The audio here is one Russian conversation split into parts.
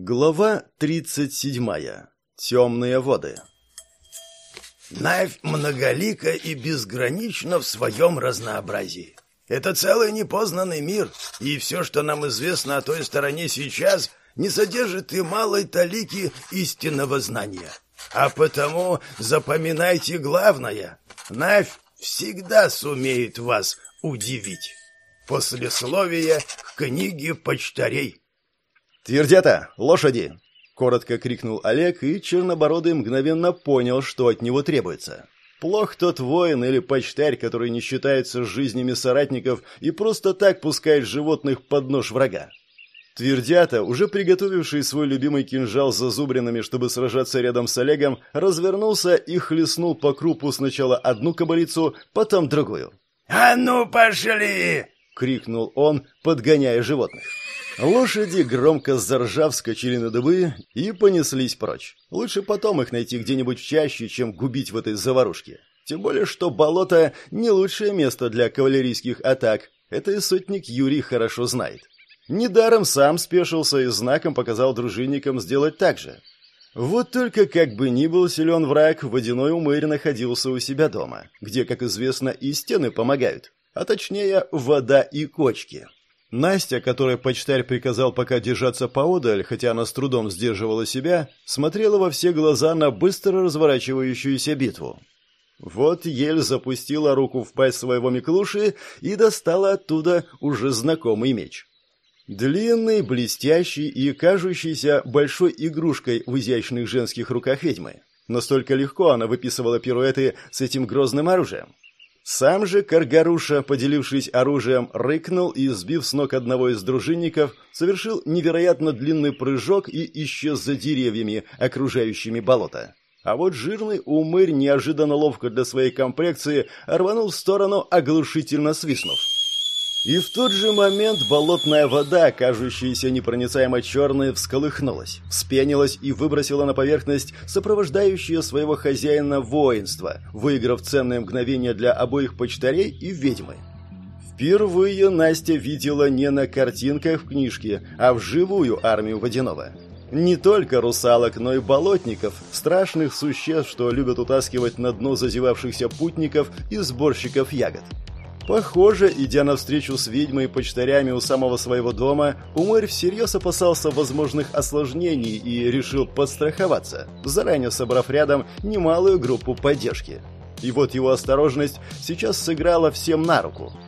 Глава 37. Темные воды. Навь многолика и безгранична в своем разнообразии. Это целый непознанный мир, и все, что нам известно о той стороне сейчас, не содержит и малой талики истинного знания. А потому запоминайте главное. Навь всегда сумеет вас удивить. Послесловие к книге почтарей. «Твердята! Лошади!» — коротко крикнул Олег, и Чернобородый мгновенно понял, что от него требуется. Плох тот воин или почтарь, который не считается жизнями соратников и просто так пускает животных под нож врага. Твердята, уже приготовивший свой любимый кинжал с зазубринами, чтобы сражаться рядом с Олегом, развернулся и хлестнул по крупу сначала одну кабалицу, потом другую. «А ну, пошли!» — крикнул он, подгоняя животных. Лошади, громко заржав, скочили на дыбы и понеслись прочь. Лучше потом их найти где-нибудь чаще, чем губить в этой заварушке. Тем более, что болото — не лучшее место для кавалерийских атак. Это и сотник Юрий хорошо знает. Недаром сам спешился и знаком показал дружинникам сделать так же. Вот только как бы ни был силен враг, водяной умырь находился у себя дома, где, как известно, и стены помогают, а точнее вода и кочки. Настя, которой почтарь приказал пока держаться поодаль, хотя она с трудом сдерживала себя, смотрела во все глаза на быстро разворачивающуюся битву. Вот Ель запустила руку в пасть своего Миклуши и достала оттуда уже знакомый меч. Длинный, блестящий и кажущийся большой игрушкой в изящных женских руках ведьмы. Настолько легко она выписывала пируэты с этим грозным оружием. Сам же Каргаруша, поделившись оружием, рыкнул и, сбив с ног одного из дружинников, совершил невероятно длинный прыжок и исчез за деревьями, окружающими болото. А вот жирный умырь неожиданно ловко для своей комплекции рванул в сторону, оглушительно свистнув. И в тот же момент болотная вода, кажущаяся непроницаемо черной, всколыхнулась, вспенилась и выбросила на поверхность сопровождающее своего хозяина воинство, выиграв ценное мгновение для обоих почтарей и ведьмы. Впервые Настя видела не на картинках в книжке, а вживую армию водяного. Не только русалок, но и болотников, страшных существ, что любят утаскивать на дно зазевавшихся путников и сборщиков ягод. Похоже, идя навстречу с ведьмой и почтарями у самого своего дома, Умырь всерьез опасался возможных осложнений и решил подстраховаться, заранее собрав рядом немалую группу поддержки. И вот его осторожность сейчас сыграла всем на руку –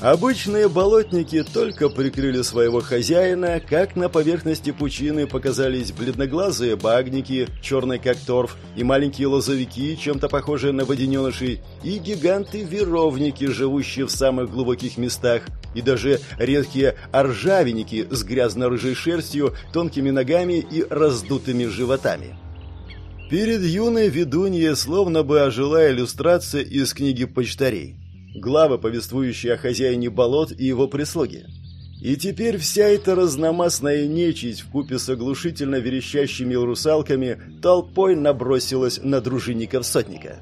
Обычные болотники только прикрыли своего хозяина, как на поверхности пучины показались бледноглазые багники, черные как торф, и маленькие лозовики, чем-то похожие на водяненышей, и гиганты-веровники, живущие в самых глубоких местах, и даже редкие оржавенники с грязно-рыжей шерстью, тонкими ногами и раздутыми животами. Перед юной ведуньей словно бы ожила иллюстрация из книги почтарей главы, повествующие о хозяине болот и его прислуге. И теперь вся эта разномастная нечисть вкупе с оглушительно верещащими русалками толпой набросилась на дружинников сотника.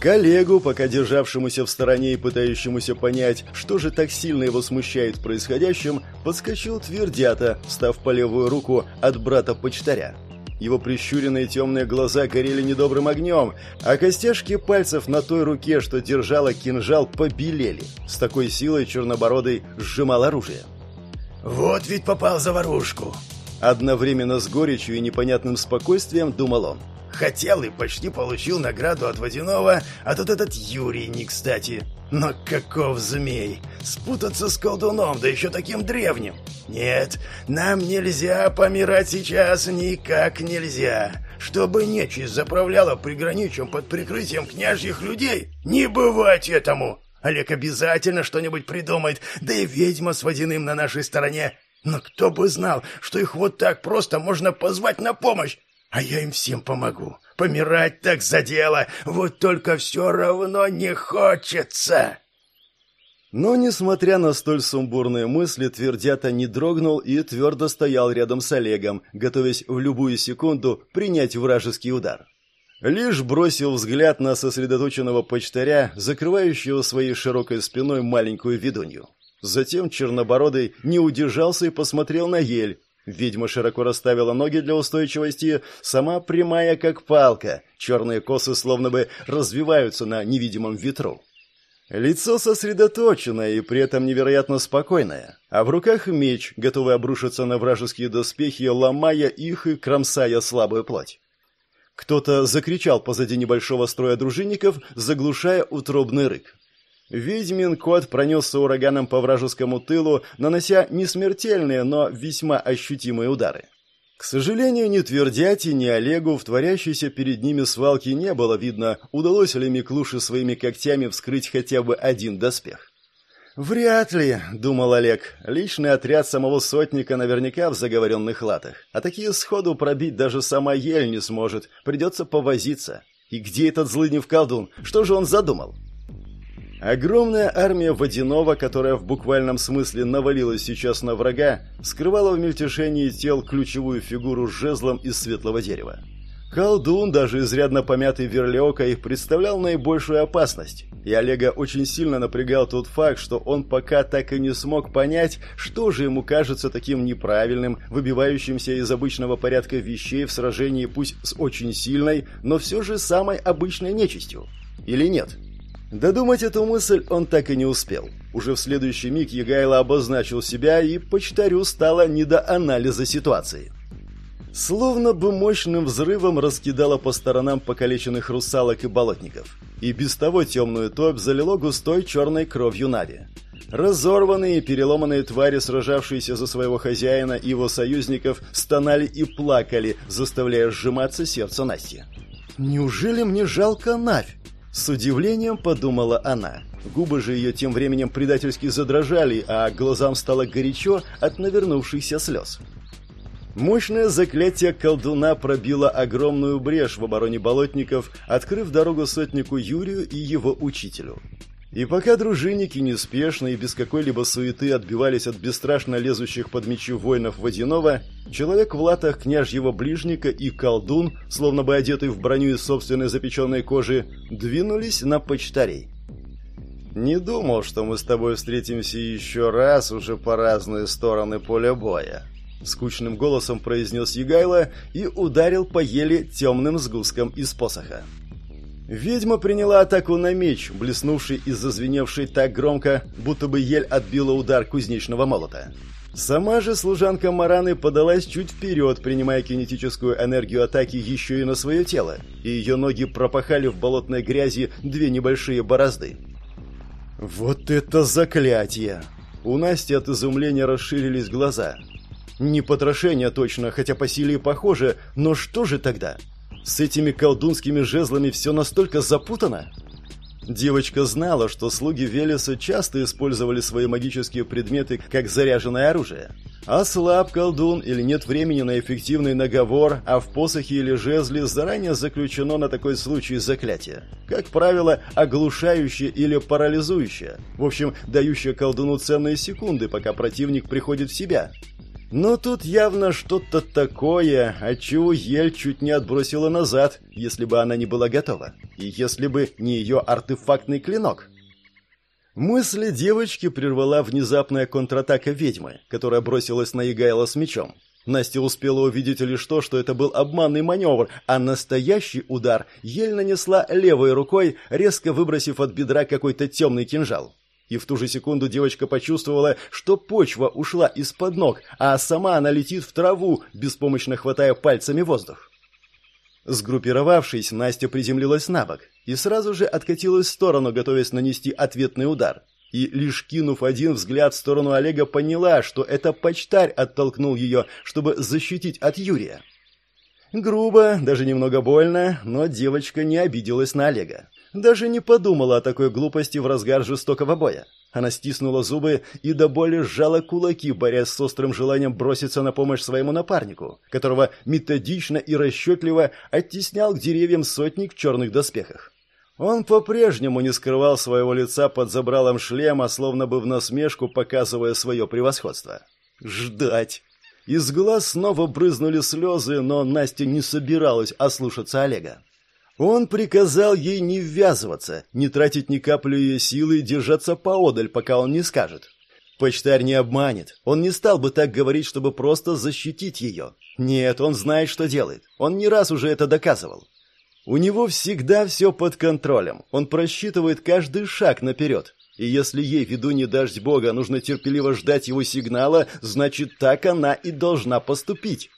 Коллегу, пока державшемуся в стороне и пытающемуся понять, что же так сильно его смущает в происходящем, подскочил твердята, став по левую руку от брата-почтаря. Его прищуренные темные глаза горели недобрым огнем, а костяшки пальцев на той руке, что держала кинжал, побелели. С такой силой Чернобородый сжимал оружие. «Вот ведь попал за ворушку!» Одновременно с горечью и непонятным спокойствием думал он. Хотел и почти получил награду от Водяного, а тут этот Юрий не кстати. Но каков змей! Спутаться с колдуном, да еще таким древним! Нет, нам нельзя помирать сейчас, никак нельзя! Чтобы нечисть заправляла приграничьем под прикрытием княжьих людей, не бывать этому! Олег обязательно что-нибудь придумает, да и ведьма с водяным на нашей стороне. Но кто бы знал, что их вот так просто можно позвать на помощь? А я им всем помогу. Помирать так за дело, вот только все равно не хочется. Но, несмотря на столь сумбурные мысли, Твердята не дрогнул и твердо стоял рядом с Олегом, готовясь в любую секунду принять вражеский удар. Лишь бросил взгляд на сосредоточенного почтаря, закрывающего своей широкой спиной маленькую ведунью. Затем Чернобородый не удержался и посмотрел на ель, Ведьма широко расставила ноги для устойчивости, сама прямая как палка, черные косы словно бы развиваются на невидимом ветру. Лицо сосредоточенное и при этом невероятно спокойное, а в руках меч, готовый обрушиться на вражеские доспехи, ломая их и кромсая слабую плоть. Кто-то закричал позади небольшого строя дружинников, заглушая утробный рык. Ведьмин кот пронесся ураганом по вражескому тылу, нанося не смертельные, но весьма ощутимые удары. К сожалению, ни Твердяти, ни Олегу в творящейся перед ними свалке не было видно, удалось ли Миклуше своими когтями вскрыть хотя бы один доспех. «Вряд ли», — думал Олег. «Личный отряд самого сотника наверняка в заговоренных латах. А такие сходу пробить даже сама ель не сможет. Придется повозиться. И где этот злыднев колдун? Что же он задумал?» Огромная армия водяного, которая в буквальном смысле навалилась сейчас на врага, скрывала в мельтешении тел ключевую фигуру с жезлом из светлого дерева. Колдун, даже изрядно помятый верлеокой, представлял наибольшую опасность, и Олега очень сильно напрягал тот факт, что он пока так и не смог понять, что же ему кажется таким неправильным, выбивающимся из обычного порядка вещей в сражении пусть с очень сильной, но все же самой обычной нечистью. Или нет? Додумать эту мысль он так и не успел. Уже в следующий миг Егайло обозначил себя, и почтарю стало не до анализа ситуации. Словно бы мощным взрывом раскидало по сторонам покалеченных русалок и болотников. И без того темную топь залило густой черной кровью Нави. Разорванные и переломанные твари, сражавшиеся за своего хозяина и его союзников, стонали и плакали, заставляя сжиматься сердце Насти. «Неужели мне жалко Навь?» С удивлением подумала она. Губы же ее тем временем предательски задрожали, а глазам стало горячо от навернувшихся слез. Мощное заклятие колдуна пробило огромную брешь в обороне болотников, открыв дорогу сотнику Юрию и его учителю. И пока дружинники неспешно и без какой-либо суеты отбивались от бесстрашно лезущих под мечи воинов Водянова, человек в латах княжьего ближника и колдун, словно бы одетый в броню из собственной запеченной кожи, двинулись на почтарей. «Не думал, что мы с тобой встретимся еще раз уже по разные стороны поля боя», скучным голосом произнес Егайло и ударил по еле темным сгустком из посоха. Ведьма приняла атаку на меч, блеснувший и зазвеневший так громко, будто бы ель отбила удар кузнечного молота. Сама же служанка Мараны подалась чуть вперед, принимая кинетическую энергию атаки еще и на свое тело, и ее ноги пропахали в болотной грязи две небольшие борозды. «Вот это заклятие!» У Насти от изумления расширились глаза – не потрошение точно, хотя по силе похоже, но что же тогда? С этими колдунскими жезлами все настолько запутано? Девочка знала, что слуги Велеса часто использовали свои магические предметы как заряженное оружие. А слаб колдун или нет времени на эффективный наговор, а в посохе или жезле заранее заключено на такой случай заклятие. Как правило, оглушающее или парализующее. В общем, дающее колдуну ценные секунды, пока противник приходит в себя. Но тут явно что-то такое, от чего Ель чуть не отбросила назад, если бы она не была готова. И если бы не ее артефактный клинок. Мысли девочки прервала внезапная контратака ведьмы, которая бросилась на Егайла с мечом. Настя успела увидеть лишь то, что это был обманный маневр, а настоящий удар Ель нанесла левой рукой, резко выбросив от бедра какой-то темный кинжал. И в ту же секунду девочка почувствовала, что почва ушла из-под ног, а сама она летит в траву, беспомощно хватая пальцами воздух. Сгруппировавшись, Настя приземлилась на бок и сразу же откатилась в сторону, готовясь нанести ответный удар. И лишь кинув один взгляд в сторону Олега, поняла, что это почтарь оттолкнул ее, чтобы защитить от Юрия. Грубо, даже немного больно, но девочка не обиделась на Олега. Даже не подумала о такой глупости в разгар жестокого боя. Она стиснула зубы и до боли сжала кулаки, борясь с острым желанием броситься на помощь своему напарнику, которого методично и расчетливо оттеснял к деревьям сотник в черных доспехах. Он по-прежнему не скрывал своего лица под забралом шлема, словно бы в насмешку показывая свое превосходство. Ждать. Из глаз снова брызнули слезы, но Настя не собиралась ослушаться Олега. Он приказал ей не ввязываться, не тратить ни капли ее силы и держаться поодаль, пока он не скажет. Почтарь не обманет. Он не стал бы так говорить, чтобы просто защитить ее. Нет, он знает, что делает. Он не раз уже это доказывал. У него всегда все под контролем. Он просчитывает каждый шаг наперед. И если ей, виду не дождь Бога, нужно терпеливо ждать его сигнала, значит, так она и должна поступить.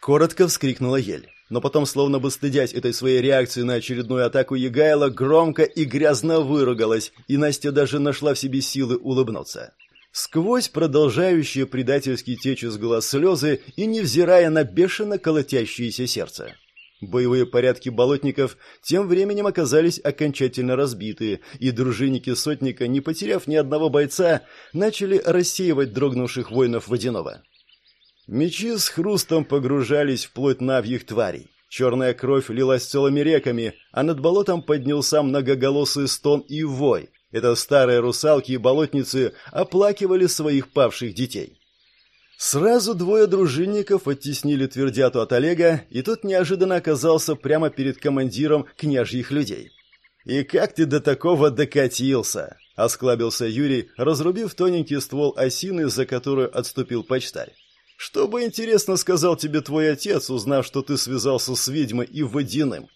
Коротко вскрикнула Ель. Но потом, словно бы стыдясь этой своей реакции на очередную атаку Егайла, громко и грязно выругалась, и Настя даже нашла в себе силы улыбнуться. Сквозь продолжающие предательски течь из глаз слезы и невзирая на бешено колотящееся сердце. Боевые порядки болотников тем временем оказались окончательно разбиты, и дружинники сотника, не потеряв ни одного бойца, начали рассеивать дрогнувших воинов водяного. Мечи с хрустом погружались в плоть навьих тварей. Черная кровь лилась целыми реками, а над болотом поднялся многоголосый стон и вой. Это старые русалки и болотницы оплакивали своих павших детей. Сразу двое дружинников оттеснили твердяту от Олега, и тот неожиданно оказался прямо перед командиром княжьих людей. «И как ты до такого докатился?» — осклабился Юрий, разрубив тоненький ствол осины, за которую отступил почтарь. «Что бы, интересно, сказал тебе твой отец, узнав, что ты связался с ведьмой и водяным?»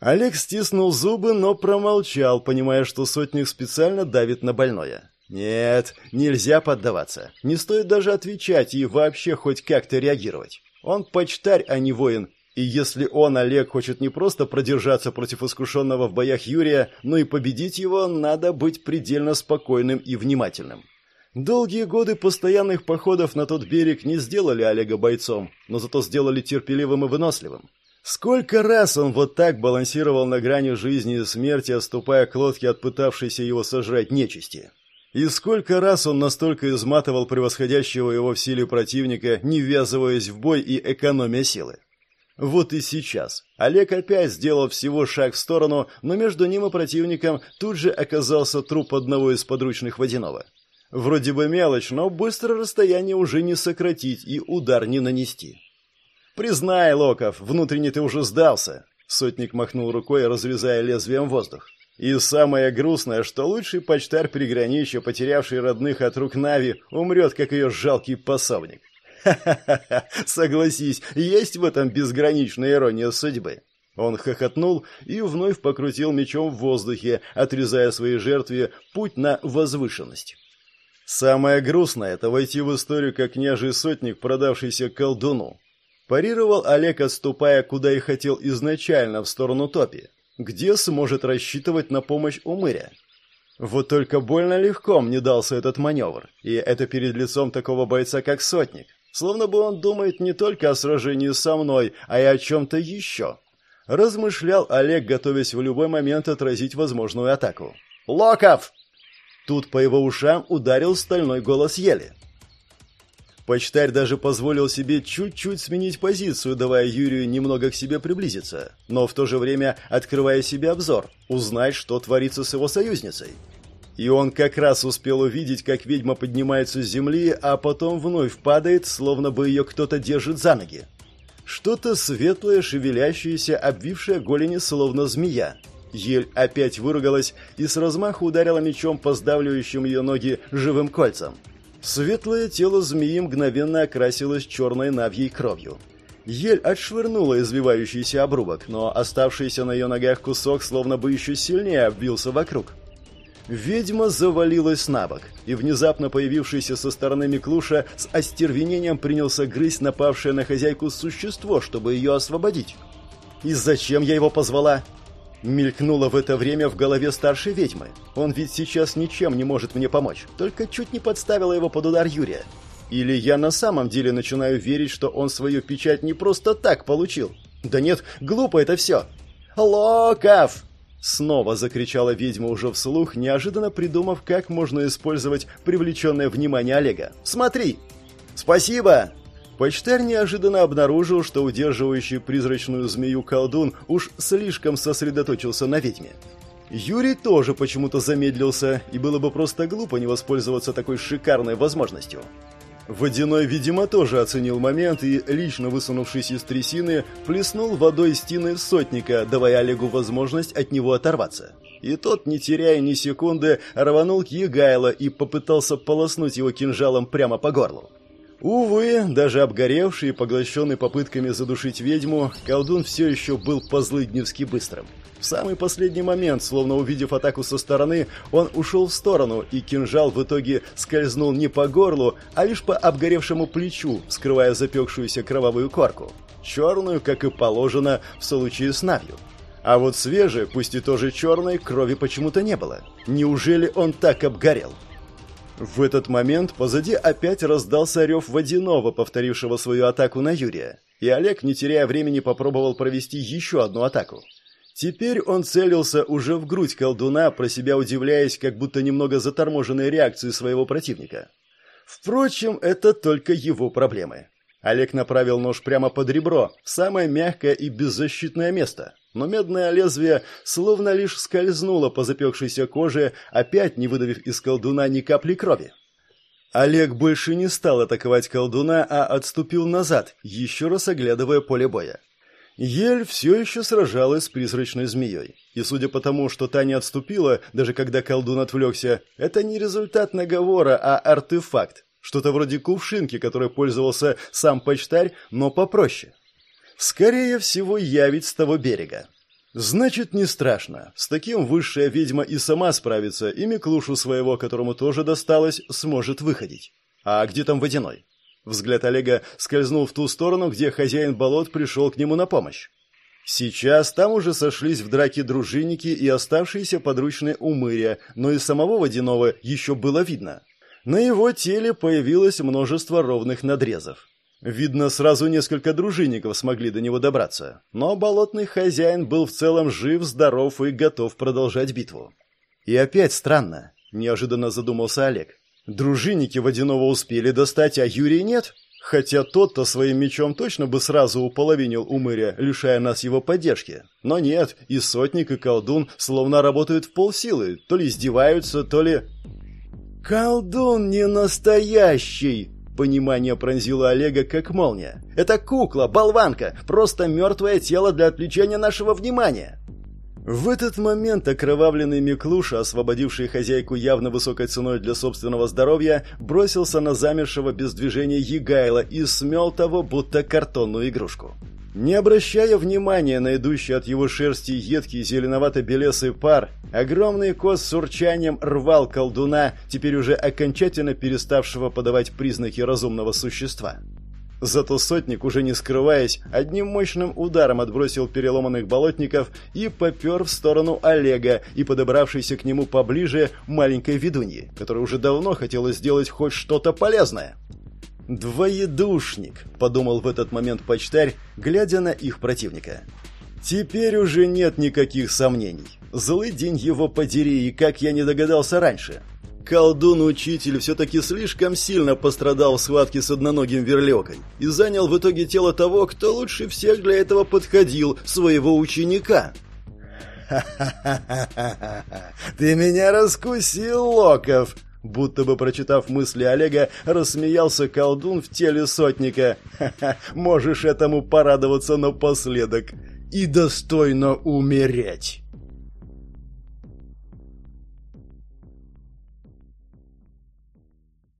Олег стиснул зубы, но промолчал, понимая, что сотник специально давит на больное. Нет, нельзя поддаваться. Не стоит даже отвечать и вообще хоть как-то реагировать. Он почтарь, а не воин. И если он, Олег, хочет не просто продержаться против искушенного в боях Юрия, но и победить его, надо быть предельно спокойным и внимательным. Долгие годы постоянных походов на тот берег не сделали Олега бойцом, но зато сделали терпеливым и выносливым. Сколько раз он вот так балансировал на грани жизни и смерти, отступая к лодке от пытавшейся его сожрать нечисти. И сколько раз он настолько изматывал превосходящего его в силе противника, не ввязываясь в бой и экономя силы. Вот и сейчас. Олег опять сделал всего шаг в сторону, но между ним и противником тут же оказался труп одного из подручных водяного. Вроде бы мелочь, но быстро расстояние уже не сократить и удар не нанести. «Признай, Локов, внутренне ты уже сдался!» Сотник махнул рукой, разрезая лезвием воздух. И самое грустное, что лучший почтарь приграничья, потерявший родных от рук Нави, умрет, как ее жалкий пособник. Ха-ха-ха, согласись, есть в этом безграничная ирония судьбы. Он хохотнул и вновь покрутил мечом в воздухе, отрезая своей жертве путь на возвышенность. Самое грустное — это войти в историю как княжий сотник, продавшийся колдуну. Парировал Олег, отступая, куда и хотел изначально, в сторону топи где сможет рассчитывать на помощь Умыря. Вот только больно легко мне дался этот маневр, и это перед лицом такого бойца, как Сотник. Словно бы он думает не только о сражении со мной, а и о чем-то еще. Размышлял Олег, готовясь в любой момент отразить возможную атаку. «Локов!» Тут по его ушам ударил стальной голос Ели. Почтарь даже позволил себе чуть-чуть сменить позицию, давая Юрию немного к себе приблизиться, но в то же время открывая себе обзор, узнать, что творится с его союзницей. И он как раз успел увидеть, как ведьма поднимается с земли, а потом вновь падает, словно бы ее кто-то держит за ноги. Что-то светлое, шевелящееся, обвившее голени, словно змея. Ель опять выругалась и с размаху ударила мечом по сдавливающим ее ноги живым кольцам. Светлое тело змеи мгновенно окрасилось черной навьей кровью. Ель отшвырнула извивающийся обрубок, но оставшийся на ее ногах кусок словно бы еще сильнее обвился вокруг. Ведьма завалилась на бок, и внезапно появившийся со стороны Миклуша с остервенением принялся грызть напавшее на хозяйку существо, чтобы ее освободить. «И зачем я его позвала?» Мелькнуло в это время в голове старшей ведьмы. Он ведь сейчас ничем не может мне помочь, только чуть не подставила его под удар Юрия. Или я на самом деле начинаю верить, что он свою печать не просто так получил? Да нет, глупо это все. «Локов!» Снова закричала ведьма уже вслух, неожиданно придумав, как можно использовать привлеченное внимание Олега. «Смотри!» «Спасибо!» Почтарь неожиданно обнаружил, что удерживающий призрачную змею колдун уж слишком сосредоточился на ведьме. Юрий тоже почему-то замедлился, и было бы просто глупо не воспользоваться такой шикарной возможностью. Водяной, видимо, тоже оценил момент и, лично высунувшись из трясины, плеснул водой стены сотника, давая Олегу возможность от него оторваться. И тот, не теряя ни секунды, рванул к Егайло и попытался полоснуть его кинжалом прямо по горлу. Увы, даже обгоревший и поглощенный попытками задушить ведьму, колдун все еще был по-злыдневски быстрым. В самый последний момент, словно увидев атаку со стороны, он ушел в сторону, и кинжал в итоге скользнул не по горлу, а лишь по обгоревшему плечу, скрывая запекшуюся кровавую корку. Черную, как и положено в случае с Навью. А вот свежей, пусть и тоже черной, крови почему-то не было. Неужели он так обгорел? В этот момент позади опять раздался рев водяного, повторившего свою атаку на Юрия. И Олег, не теряя времени, попробовал провести еще одну атаку. Теперь он целился уже в грудь колдуна, про себя удивляясь, как будто немного заторможенной реакции своего противника. Впрочем, это только его проблемы. Олег направил нож прямо под ребро, в самое мягкое и беззащитное место. Но медное лезвие словно лишь скользнуло по запекшейся коже, опять не выдавив из колдуна ни капли крови. Олег больше не стал атаковать колдуна, а отступил назад, еще раз оглядывая поле боя. Ель все еще сражалась с призрачной змеей. И судя по тому, что та не отступила, даже когда колдун отвлекся, это не результат наговора, а артефакт. Что-то вроде кувшинки, которой пользовался сам почтарь, но попроще. Скорее всего, явить с того берега. Значит, не страшно. С таким высшая ведьма и сама справится, и Миклушу своего, которому тоже досталось, сможет выходить. А где там водяной? Взгляд Олега скользнул в ту сторону, где хозяин болот пришел к нему на помощь. Сейчас там уже сошлись в драке дружинники и оставшиеся подручные умыря, но и самого водяного еще было видно. На его теле появилось множество ровных надрезов. Видно, сразу несколько дружинников смогли до него добраться, но болотный хозяин был в целом жив, здоров и готов продолжать битву. И опять странно, неожиданно задумался Олег. Дружинники водяного успели достать, а Юрий нет. Хотя тот-то своим мечом точно бы сразу уполовинил умыря, лишая нас его поддержки. Но нет, и сотник, и колдун словно работают в полсилы, то ли издеваются, то ли... «Колдун не настоящий!» Понимание пронзило Олега как молния. «Это кукла, болванка, просто мертвое тело для отвлечения нашего внимания!» В этот момент окровавленный Миклуша, освободивший хозяйку явно высокой ценой для собственного здоровья, бросился на замершего без движения Егайла и смел того, будто картонную игрушку. Не обращая внимания на идущий от его шерсти едкий зеленовато-белесый пар, огромный кос с урчанием рвал колдуна, теперь уже окончательно переставшего подавать признаки разумного существа. Зато сотник, уже не скрываясь, одним мощным ударом отбросил переломанных болотников и попер в сторону Олега и подобравшейся к нему поближе маленькой ведуньи, которая уже давно хотела сделать хоть что-то полезное. «Двоедушник», — подумал в этот момент почтарь, глядя на их противника. «Теперь уже нет никаких сомнений. Злый день его подери, и как я не догадался раньше. Колдун-учитель все-таки слишком сильно пострадал в схватке с одноногим верлёкой и занял в итоге тело того, кто лучше всех для этого подходил, своего ученика. «Ха-ха-ха-ха-ха! Ты меня раскусил, Локов!» Будто бы прочитав мысли Олега, рассмеялся колдун в теле сотника. «Ха-ха! Можешь этому порадоваться напоследок и достойно умереть!»